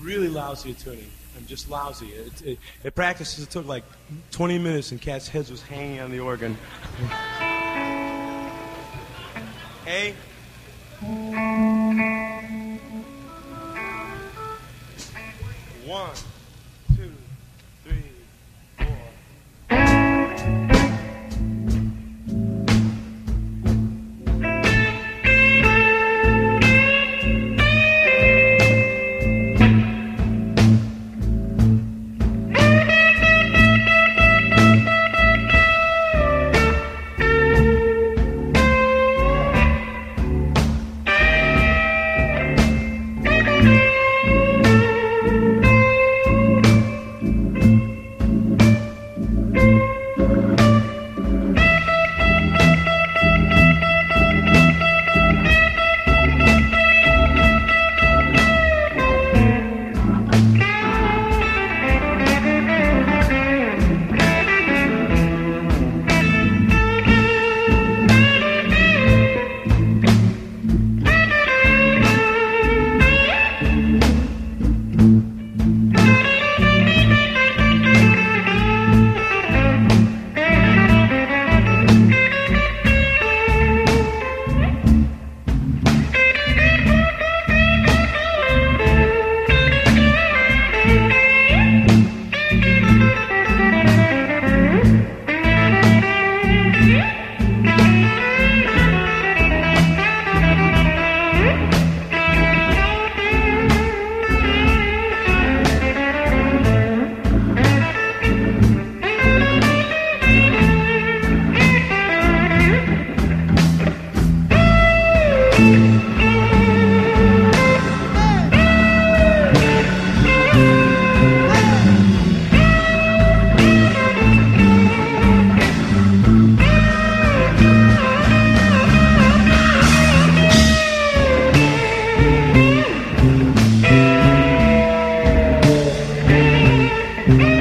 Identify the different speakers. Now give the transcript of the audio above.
Speaker 1: really lousy at tuning. I'm just lousy. It, it, at practices, it took like 20 minutes, and Cat's head was hanging on the organ. hey. One. ہے